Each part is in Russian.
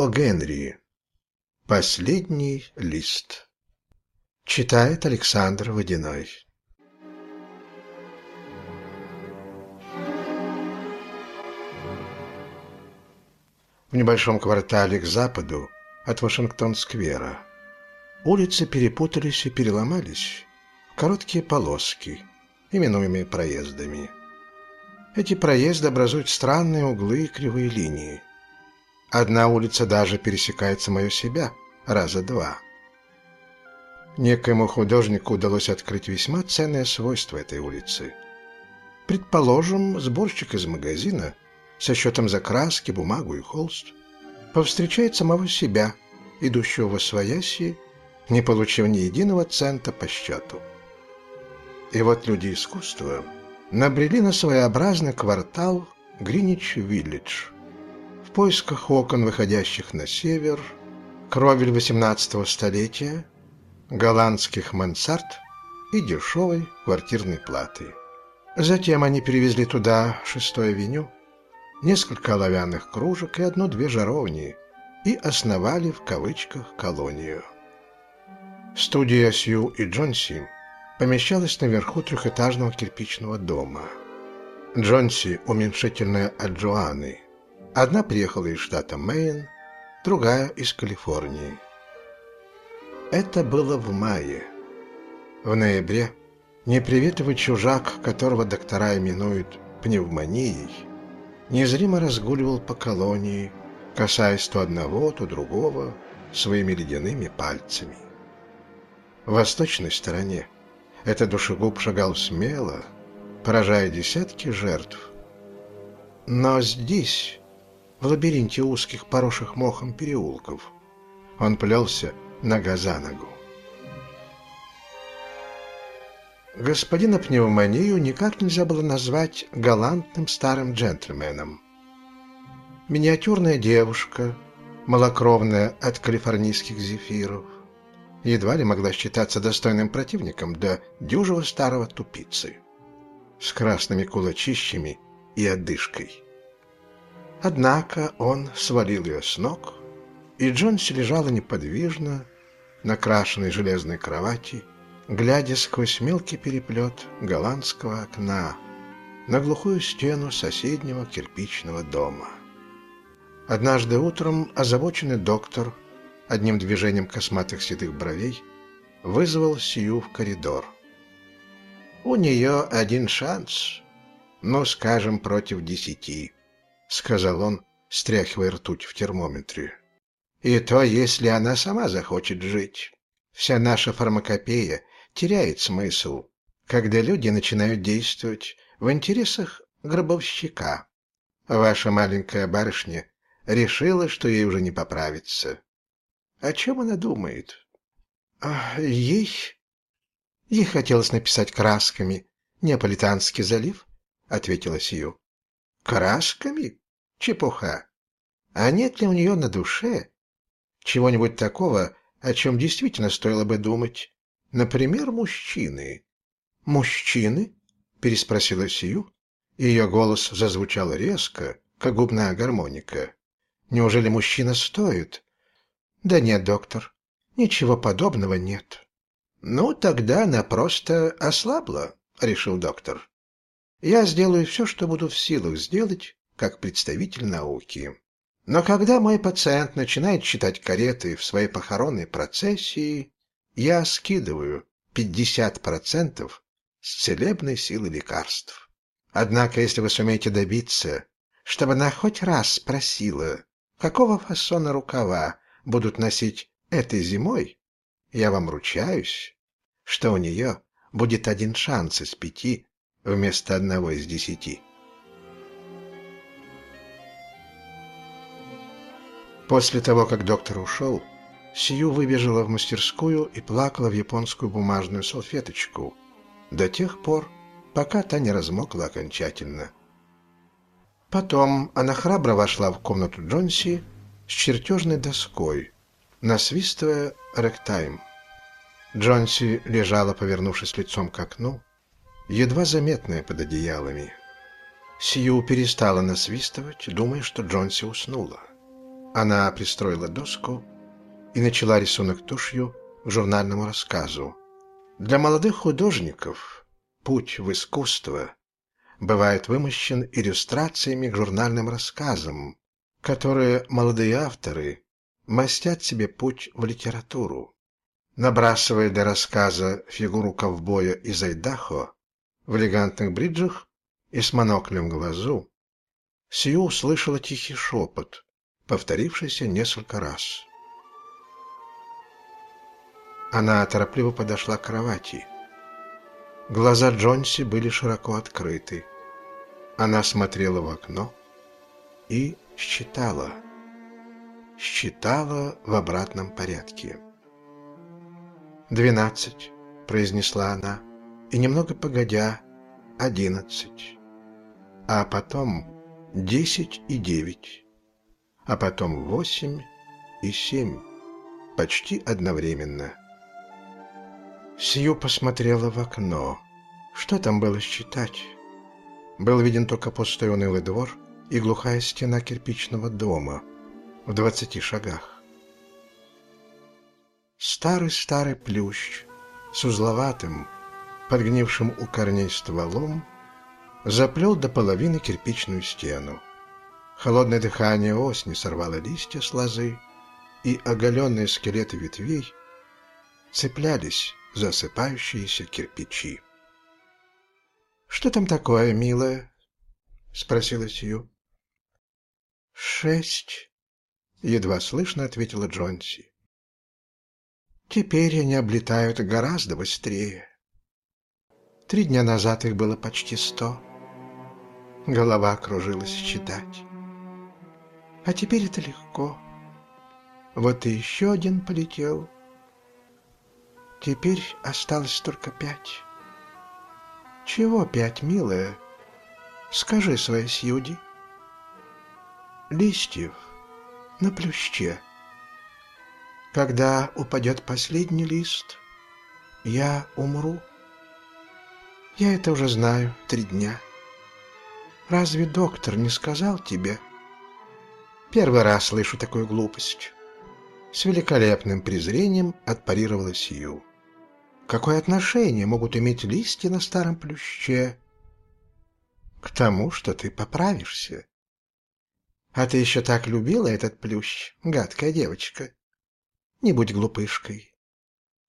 О. Генри. Последний лист. Читает Александр Водяной. В небольшом квартале к западу от Вашингтон-сквера улицы перепутались и переломались в короткие полоски, именуемые проездами. Эти проезды образуют странные углы и кривые линии. Одна улица даже пересекает самое себя раза два. Некоему художнику удалось открыть весьма ценное свойство этой улицы. Предположим, сборщик из магазина со счетом за краски, бумагу и холст повстречает самого себя, идущего во свояси, не получив ни единого цента по счету. И вот люди искусства набрели на своеобразный квартал Гринич-Виллидж – в поисках окон, выходящих на север, кровель XVIII столетия, голландских мансард и дешевой квартирной платы. Затем они перевезли туда шестой авеню, несколько оловянных кружек и одну-две жаровни и основали в кавычках колонию. Студия Сью и Джонси помещалась наверху трехэтажного кирпичного дома. Джонси – уменьшительная от Джоанны – Одна приехала из штата Мэйн, другая из Калифорнии. Это было в мае. В ноябре неприветливый чужак, которого доктора именуют пневмонией, незримо разгуливал по колонии, касаясь то одного, то другого своими ледяными пальцами. В восточной стороне этот душегуб шагал смело, поражая десятки жертв. Но здесь в лабиринте узких, поросших мохом переулков. Он плелся нога за ногу. Господина пневмонию никак нельзя было назвать галантным старым джентльменом. Миниатюрная девушка, малокровная от калифорнийских зефиров, едва ли могла считаться достойным противником для дюжего старого тупицы с красными кулачищами и одышкой. Однако он свалил ее с ног, и Джонси лежала неподвижно на крашенной железной кровати, глядя сквозь мелкий переплет голландского окна на глухую стену соседнего кирпичного дома. Однажды утром озабоченный доктор одним движением косматых седых бровей вызвал Сию в коридор. «У нее один шанс, ну, скажем, против десяти». — сказал он, стряхивая ртуть в термометре. «И то, если она сама захочет жить. Вся наша фармакопея теряет смысл, когда люди начинают действовать в интересах гробовщика. Ваша маленькая барышня решила, что ей уже не поправится. О чем она думает? Ей... Ей хотелось написать красками «Неаполитанский залив», — ответила Сью. Красками? Чепуха. А нет ли у нее на душе чего-нибудь такого, о чем действительно стоило бы думать? Например, мужчины. «Мужчины?» — переспросила Сию. Ее голос зазвучал резко, как губная гармоника. «Неужели мужчина стоит?» «Да нет, доктор, ничего подобного нет». «Ну, тогда она просто ослабла», — решил доктор. Я сделаю все, что буду в силах сделать, как представитель науки. Но когда мой пациент начинает читать кареты в своей похоронной процессии, я скидываю 50% с целебной силы лекарств. Однако, если вы сумеете добиться, чтобы она хоть раз спросила, какого фасона рукава будут носить этой зимой, я вам ручаюсь, что у нее будет один шанс из пяти вместо одного из десяти. После того, как доктор ушел, Сью выбежала в мастерскую и плакала в японскую бумажную салфеточку до тех пор, пока та не размокла окончательно. Потом она храбро вошла в комнату Джонси с чертежной доской, насвистывая рэктайм. Джонси лежала, повернувшись лицом к окну, едва заметная под одеялами. Сью перестала насвистывать, думая, что Джонси уснула. Она пристроила доску и начала рисунок тушью к журнальному рассказу. Для молодых художников путь в искусство бывает вымощен иллюстрациями к журнальным рассказам, которые молодые авторы мастят себе путь в литературу. Набрасывая для рассказа фигуру ковбоя из Айдахо в элегантных бриджах и с моноклем в глазу, Сью услышала тихий шепот, повторившийся несколько раз. Она торопливо подошла к кровати. Глаза Джонси были широко открыты. Она смотрела в окно и считала. Считала в обратном порядке. «Двенадцать», — произнесла она, и немного погодя, одиннадцать. А потом десять и девять. А потом восемь и семь. Почти одновременно. Сью посмотрела в окно. Что там было считать? Был виден только пустой унылый двор и глухая стена кирпичного дома в двадцати шагах. Старый-старый плющ с узловатым, подгнившим у корней стволом, заплел до половины кирпичную стену. Холодное дыхание осени сорвало листья с лозы, и оголенные скелеты ветвей цеплялись за осыпающиеся кирпичи. «Что там такое, милая?» — спросила Сью. «Шесть», — едва слышно ответила Джонси. «Теперь они облетают гораздо быстрее. Три дня назад их было почти сто. Голова кружилась считать. А теперь это легко. Вот и еще один полетел. Теперь осталось только пять. Чего пять, милая? Скажи своей Сьюди. Листьев на плюще. Когда упадет последний лист, я умру. Я это уже знаю три дня. Разве доктор не сказал тебе? Первый раз слышу такую глупость. С великолепным презрением отпарировала Сью. Какое отношение могут иметь листья на старом плюще к тому, что ты поправишься? А ты еще так любила этот плющ, гадкая девочка. Не будь глупышкой.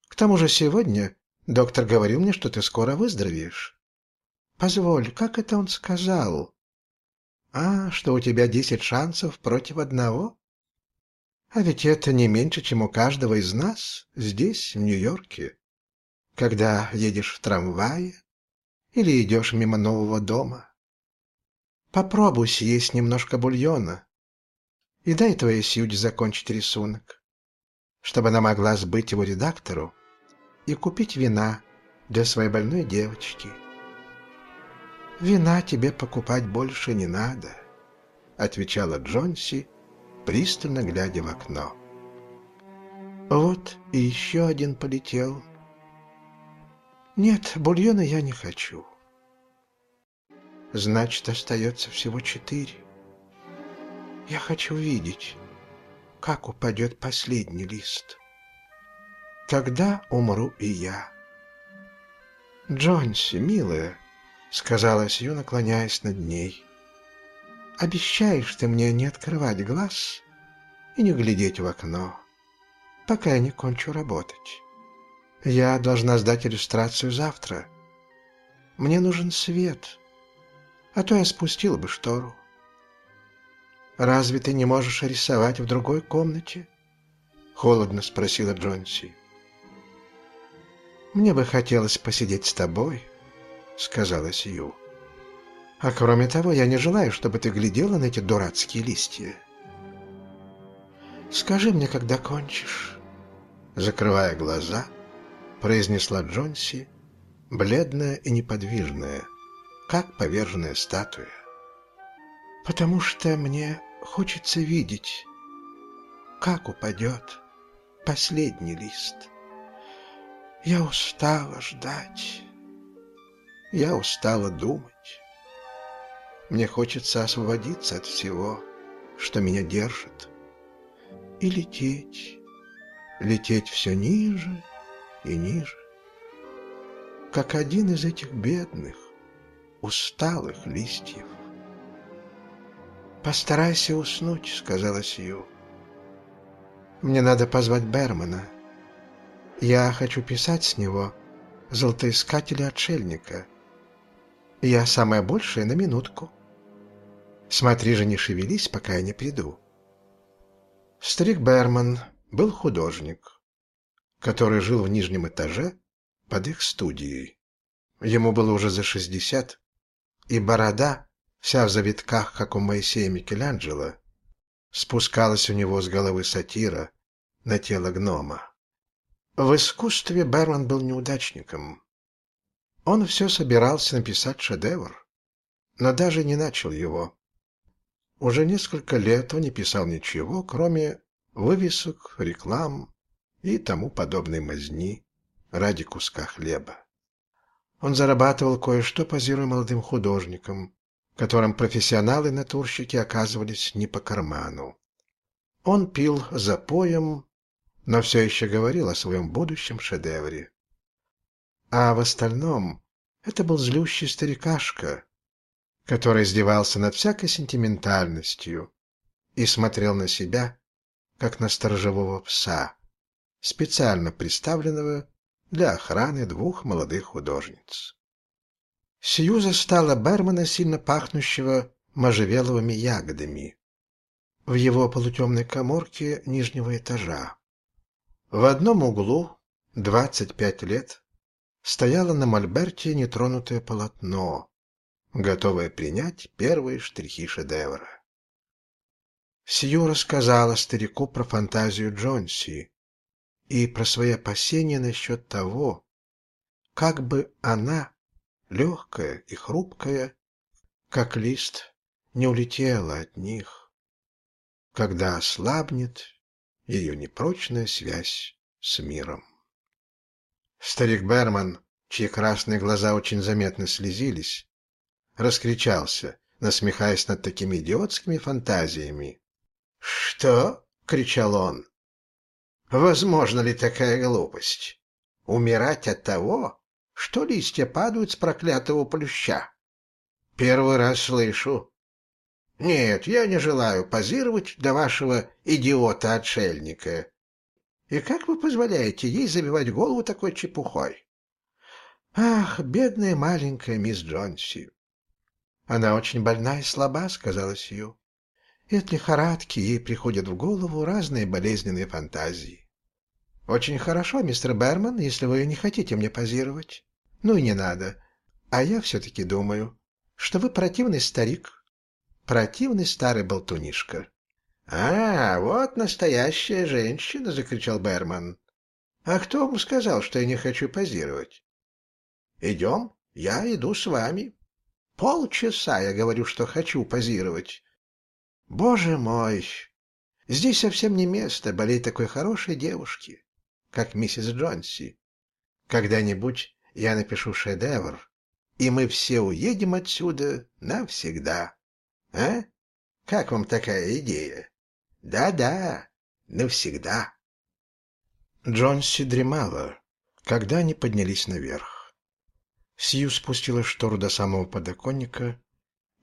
К тому же сегодня доктор говорил мне, что ты скоро выздоровеешь. Позволь, как это он сказал? А, что у тебя десять шансов против одного? А ведь это не меньше, чем у каждого из нас здесь, в Нью-Йорке когда едешь в трамвае или идешь мимо нового дома. Попробуй съесть немножко бульона и дай твоей Сьюди закончить рисунок, чтобы она могла сбыть его редактору и купить вина для своей больной девочки. «Вина тебе покупать больше не надо», — отвечала Джонси, пристально глядя в окно. «Вот и еще один полетел». Нет, бульона я не хочу. Значит, остается всего четыре. Я хочу видеть, как упадет последний лист. Когда умру и я. Джонси, милая, сказала Сью, наклоняясь над ней. Обещаешь ты мне не открывать глаз и не глядеть в окно, пока я не кончу работать. Я должна сдать иллюстрацию завтра. Мне нужен свет, а то я спустила бы штору. «Разве ты не можешь рисовать в другой комнате?» — холодно спросила Джонси. «Мне бы хотелось посидеть с тобой», — сказала Сью. «А кроме того, я не желаю, чтобы ты глядела на эти дурацкие листья. Скажи мне, когда кончишь». Закрывая глаза, — произнесла Джонси, бледная и неподвижная, как поверженная статуя. «Потому что мне хочется видеть, как упадет последний лист. Я устала ждать, я устала думать. Мне хочется освободиться от всего, что меня держит. и лететь, лететь все ниже и ниже, как один из этих бедных, усталых листьев. «Постарайся уснуть», — сказала Сью. «Мне надо позвать Бермана. Я хочу писать с него золотоискателя-отшельника. Я самое большее на минутку. Смотри же, не шевелись, пока я не приду». Старик Берман был художник, который жил в нижнем этаже под их студией. Ему было уже за шестьдесят, и борода вся в завитках, как у Моисея Микеланджело, спускалась у него с головы сатира на тело гнома. В искусстве Берман был неудачником. Он все собирался написать шедевр, но даже не начал его. Уже несколько лет он не писал ничего, кроме вывесок, реклам и тому подобной мазни ради куска хлеба. Он зарабатывал кое-что, позируя молодым художникам, которым профессионалы-натурщики оказывались не по карману. Он пил за поем, но все еще говорил о своем будущем шедевре. А в остальном это был злющий старикашка, который издевался над всякой сентиментальностью и смотрел на себя, как на сторожевого пса, специально представленного для охраны двух молодых художниц. Сьюза стала Бермана, сильно пахнущего можжевеловыми ягодами, в его полутемной коморке нижнего этажа. В одном углу, 25 лет, стояло на мольберте нетронутое полотно, готовое принять первые штрихи шедевра. Сью рассказала старику про фантазию Джонси и про свои опасения насчет того, как бы она легкая и хрупкая, как лист, не улетела от них, когда ослабнет ее непрочная связь с миром. Старик Берман, чьи красные глаза очень заметно слезились, раскричался, насмехаясь над такими идиотскими фантазиями. «Что?» — кричал он. «Возможно ли такая глупость? Умирать от того, что листья падают с проклятого плюща. Первый раз слышу. Нет, я не желаю позировать для вашего идиота-отшельника. И как вы позволяете ей забивать голову такой чепухой? Ах, бедная маленькая мисс Джонси. Она очень больна и слаба, сказала Сью. И от лихорадки ей приходят в голову разные болезненные фантазии. Очень хорошо, мистер Берман, если вы не хотите мне позировать. Ну и не надо. А я все-таки думаю, что вы противный старик. Противный старый болтунишка. «А, вот настоящая женщина!» — закричал Берман. «А кто вам сказал, что я не хочу позировать?» «Идем, я иду с вами. Полчаса я говорю, что хочу позировать. Боже мой! Здесь совсем не место болеть такой хорошей девушке, как миссис Джонси. Когда-нибудь я напишу шедевр, и мы все уедем отсюда навсегда. А? Как вам такая идея? Да-да, навсегда. Джонси дремала, когда они поднялись наверх. Сью спустила штору до самого подоконника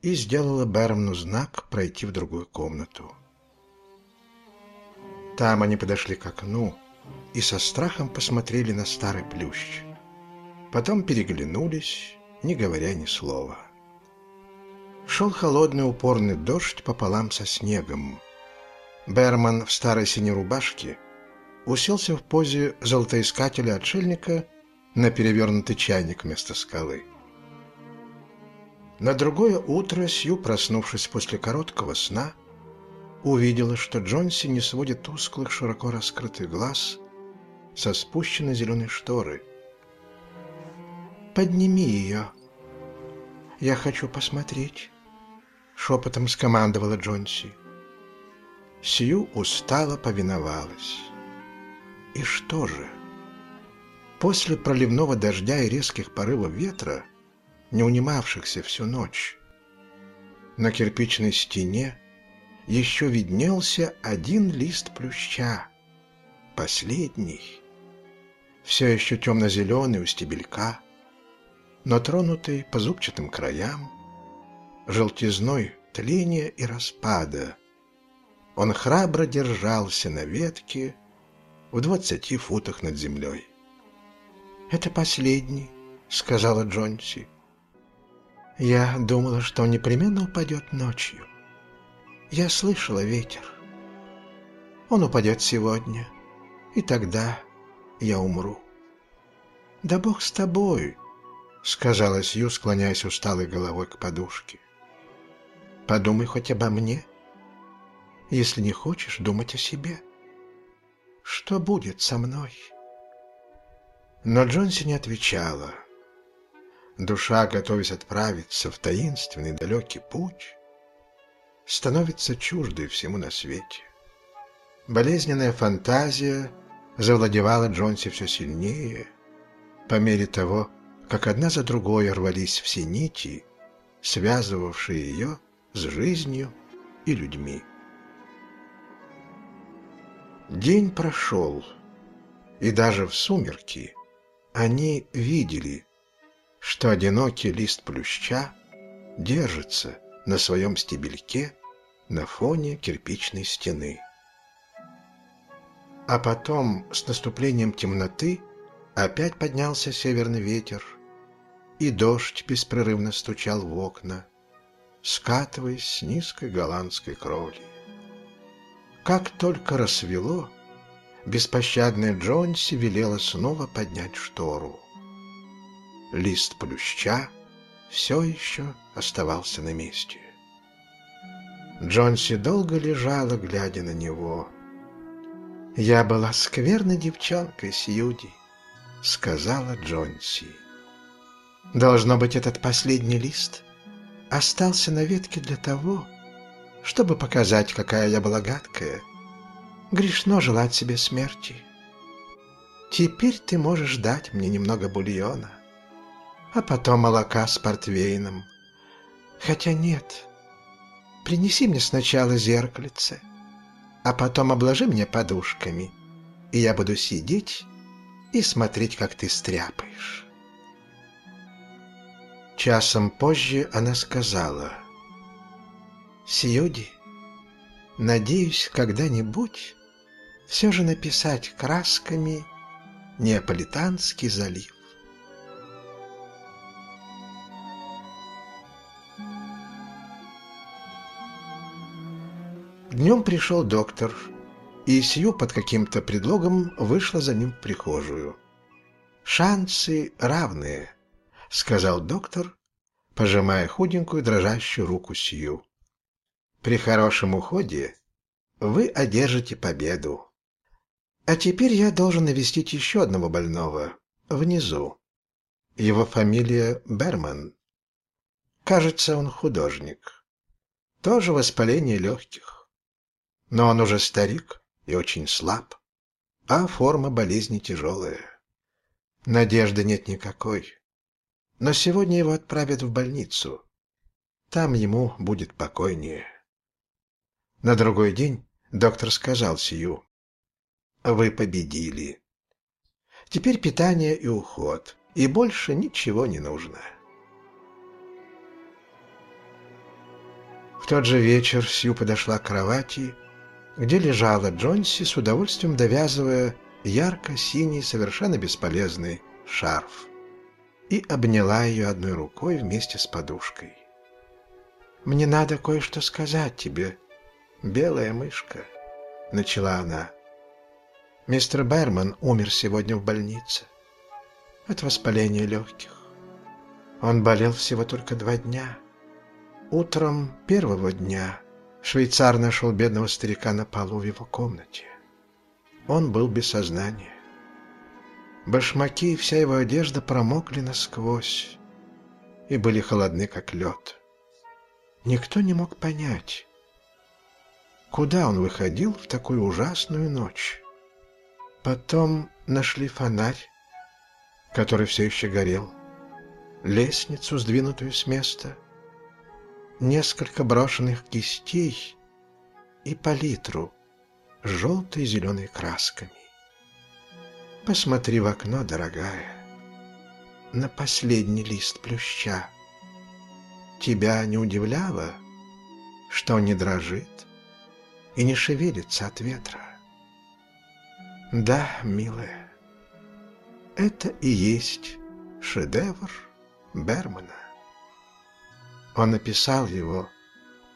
и сделала Бермну знак пройти в другую комнату. Там они подошли к окну и со страхом посмотрели на старый плющ. Потом переглянулись, не говоря ни слова. Шел холодный упорный дождь пополам со снегом. Берман в старой синей рубашке уселся в позе золотоискателя-отшельника на перевернутый чайник вместо скалы. На другое утро Сью, проснувшись после короткого сна, увидела, что Джонси не сводит тусклых, широко раскрытых глаз со спущенной зеленой шторы – подними ее. Я хочу посмотреть, шепотом скомандовала Джонси. Сью устало повиновалась. И что же? После проливного дождя и резких порывов ветра, не унимавшихся всю ночь, на кирпичной стене еще виднелся один лист плюща, последний, все еще темно-зеленый у стебелька, но тронутый по зубчатым краям, желтизной тления и распада. Он храбро держался на ветке в двадцати футах над землей. «Это последний», — сказала Джонси. «Я думала, что он непременно упадет ночью. Я слышала ветер. Он упадет сегодня, и тогда я умру». «Да Бог с тобой», — сказала Сью, склоняясь усталой головой к подушке. «Подумай хоть обо мне, если не хочешь думать о себе. Что будет со мной?» Но Джонси не отвечала. Душа, готовясь отправиться в таинственный далекий путь, становится чуждой всему на свете. Болезненная фантазия завладевала Джонси все сильнее, по мере того, как одна за другой рвались все нити, связывавшие ее с жизнью и людьми. День прошел, и даже в сумерки они видели, что одинокий лист плюща держится на своем стебельке на фоне кирпичной стены. А потом, с наступлением темноты, опять поднялся северный ветер, и дождь беспрерывно стучал в окна, скатываясь с низкой голландской кровли. Как только рассвело, беспощадная Джонси велела снова поднять штору. Лист плюща все еще оставался на месте. Джонси долго лежала, глядя на него. «Я была скверной девчонкой, Сьюди», — сказала Джонси. «Должно быть, этот последний лист остался на ветке для того, чтобы показать, какая я была гадкая» Грешно желать себе смерти. Теперь ты можешь дать мне немного бульона, а потом молока с портвейном. Хотя нет, принеси мне сначала зеркальце, а потом обложи меня подушками, и я буду сидеть и смотреть, как ты стряпаешь. Часом позже она сказала, «Сьюди, надеюсь, когда-нибудь все же написать красками Неаполитанский залив. Днем пришел доктор, и Сью под каким-то предлогом вышла за ним в прихожую. «Шансы равные», — сказал доктор, пожимая худенькую дрожащую руку Сью. «При хорошем уходе вы одержите победу». А теперь я должен навестить еще одного больного, внизу. Его фамилия Берман. Кажется, он художник. Тоже воспаление легких. Но он уже старик и очень слаб, а форма болезни тяжелая. Надежды нет никакой. Но сегодня его отправят в больницу. Там ему будет покойнее. На другой день доктор сказал Сию, вы победили. Теперь питание и уход, и больше ничего не нужно. В тот же вечер Сью подошла к кровати, где лежала Джонси, с удовольствием довязывая ярко-синий, совершенно бесполезный шарф, и обняла ее одной рукой вместе с подушкой. «Мне надо кое-что сказать тебе, белая мышка», — начала она. Мистер Берман умер сегодня в больнице от воспаления легких. Он болел всего только два дня. Утром первого дня швейцар нашел бедного старика на полу в его комнате. Он был без сознания. Башмаки и вся его одежда промокли насквозь и были холодны, как лед. Никто не мог понять, куда он выходил в такую ужасную ночь. Потом нашли фонарь, который все еще горел, лестницу, сдвинутую с места, несколько брошенных кистей и палитру с желтой и зеленой красками. Посмотри в окно, дорогая, на последний лист плюща. Тебя не удивляло, что не дрожит и не шевелится от ветра? Да, милая, это и есть шедевр Бермана. Он написал его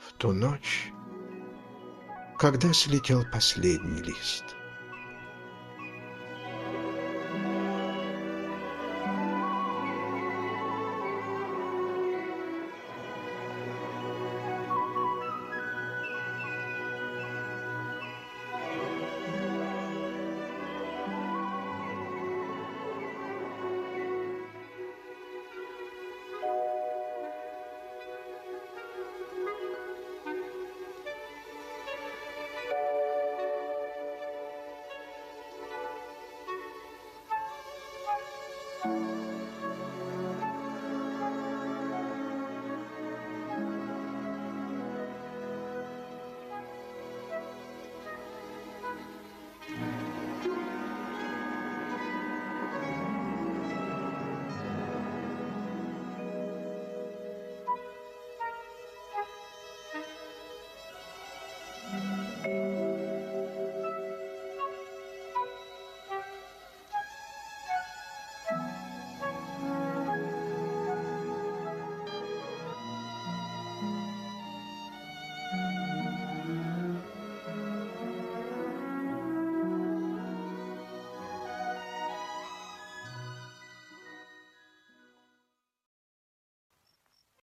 в ту ночь, когда слетел последний лист.